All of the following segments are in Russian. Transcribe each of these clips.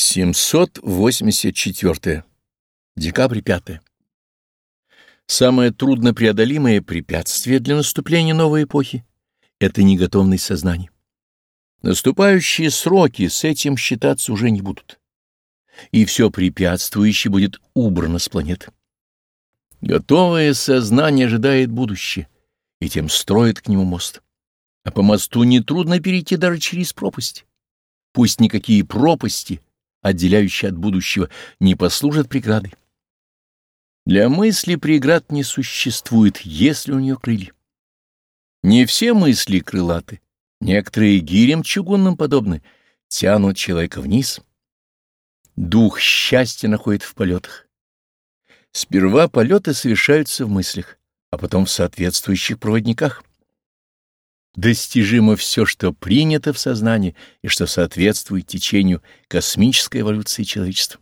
784. Декабрь 5. Самое труднопреодолимое препятствие для наступления новой эпохи — это неготовность сознания. Наступающие сроки с этим считаться уже не будут, и все препятствующее будет убрано с планеты. Готовое сознание ожидает будущее, и тем строит к нему мост. А по мосту нетрудно перейти даже через пропасть. Пусть никакие пропасти — отделяющие от будущего, не послужат преградой. Для мысли преград не существует, если у нее крылья. Не все мысли крылаты, некоторые гирем чугунным подобны, тянут человека вниз. Дух счастья находит в полетах. Сперва полеты совершаются в мыслях, а потом в соответствующих проводниках достижимо все, что принято в сознании и что соответствует течению космической эволюции человечества.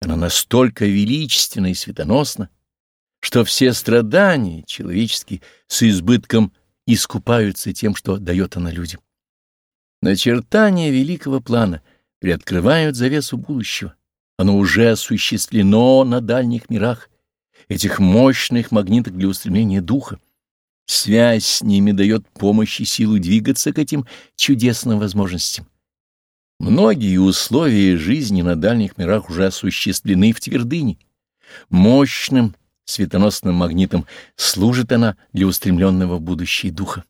Она настолько величественна и светоносна, что все страдания человеческие с избытком искупаются тем, что дает она людям. Начертания великого плана приоткрывают завесу будущего. Оно уже осуществлено на дальних мирах, этих мощных магнитах для устремления духа. Связь с ними дает помощь и силу двигаться к этим чудесным возможностям. Многие условия жизни на дальних мирах уже осуществлены в твердыне. Мощным светоносным магнитом служит она для устремленного в будущее духа.